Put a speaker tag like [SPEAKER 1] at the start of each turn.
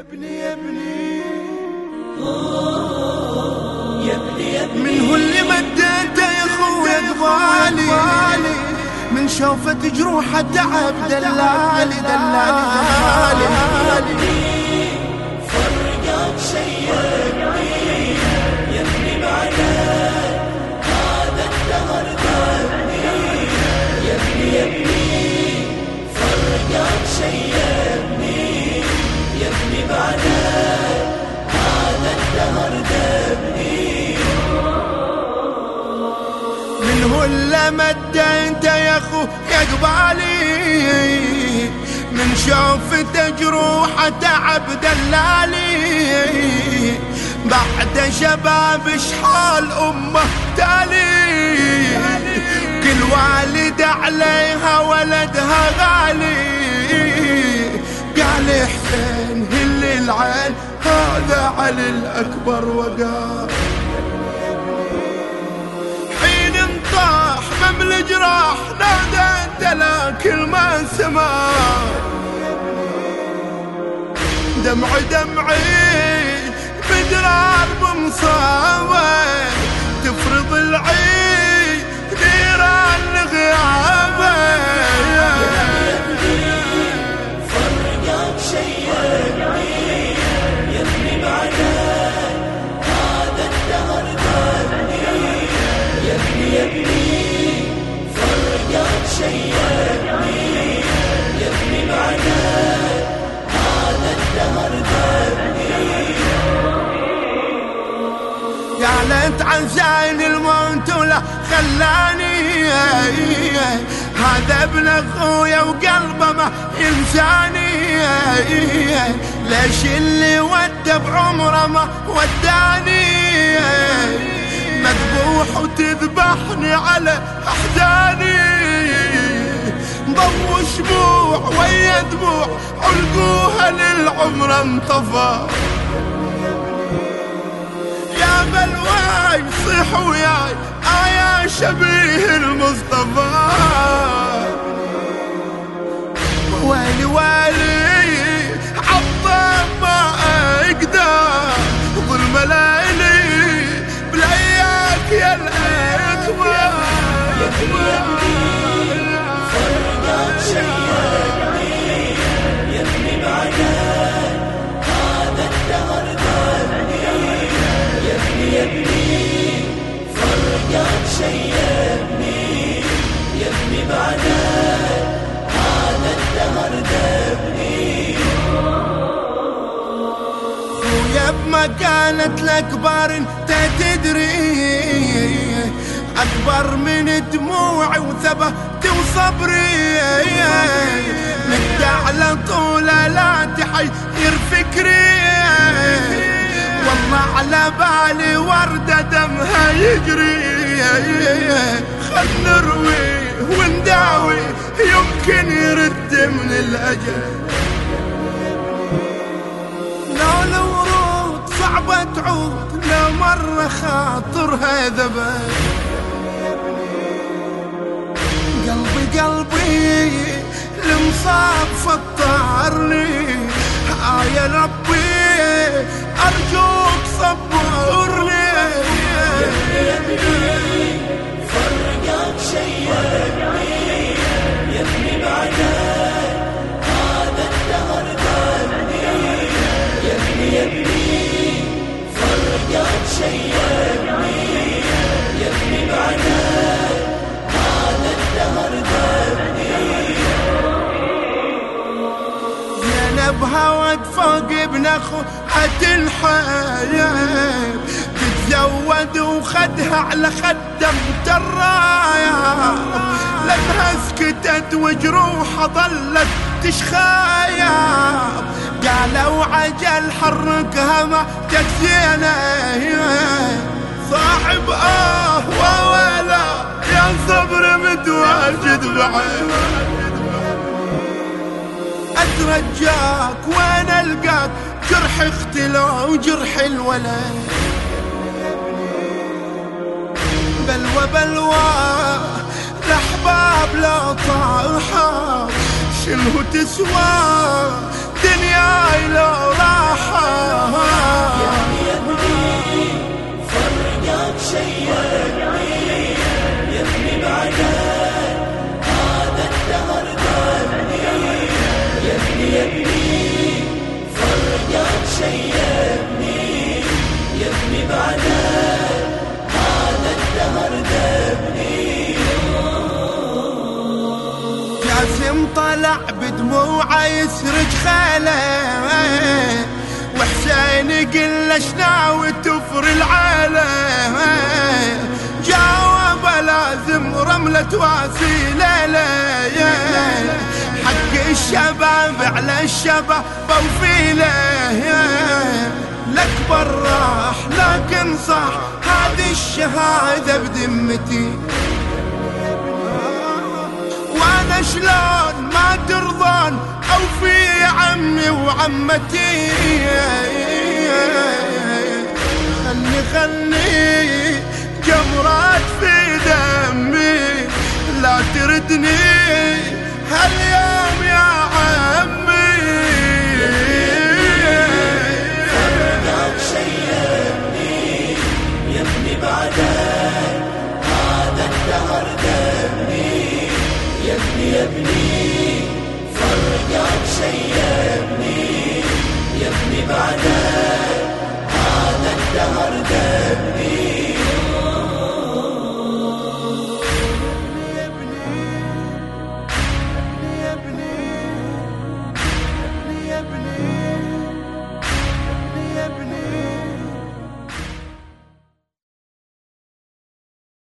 [SPEAKER 1] يا ابني يا ابني يا ابني يا ابني اللي مديته يا خويا قبالي من شوفة جروحة تعب دلالي دلالي مدى انت يا اخو يا من شوفته جروحه تعب دلالي. بعد شباب شحال أمه تالي. كل والد عليها ولدها غالي. قال حسين هل العين هذا علي الأكبر وقال الجراح نادى لكن ما سمع دمعي قالت عن زين الموت ولا خلاني هذا ابن أخويا وقلبه ما ينساني. ليش اللي ودى بعمره ما وداني؟ مذبوح وتذبحني على أحزاني. ضو شموع ويا دموع علقوها للعمر انطفى. بلواي صيح وياي. آيا شبيه المصطفى. ويلي ويلي ويا بمكانة الأكبر أنت تدري. أكبر من دموعي وثبت وصبري مد على طول لا تحير فكري. والله على بالي وردة دمها يجري. خل نروي ونداوي يمكن يرد من الأجل. صعبة تعود لو مرة خاطرها ذبل قلبي قلبي المصاب فطرني. آه يا ربي أرجوك صبرني. اخوها تنحيب تتزود وخدها على خدم الراية لانها سكتت وجروحها ظلت تشخايب قالوا عجل حركها ما تكفينا. صاحب آه وولا يا صبر متواجد بعين أترجاك وين ألقاك جرح اختلو وجرح الولد. بلوى بلوى الأحباب لو طاحوا شنو تسوى؟ دنياي لو راح دموعه يسرج خيله وحسين له شناوي تفر العاله جاوب لازم رملة واسي ليلة. حق الشباب على الشباب وفيلة. الأكبر راح لكن صح هذه الشهادة بدمتي. شلون ما ترضون أو في عمي وعمتي. خلي خلي جمرات في دمي لا تردني. هاليوم يا عمي
[SPEAKER 2] فرقك شيبني يا ابني بعدك هذا الدهر دمي.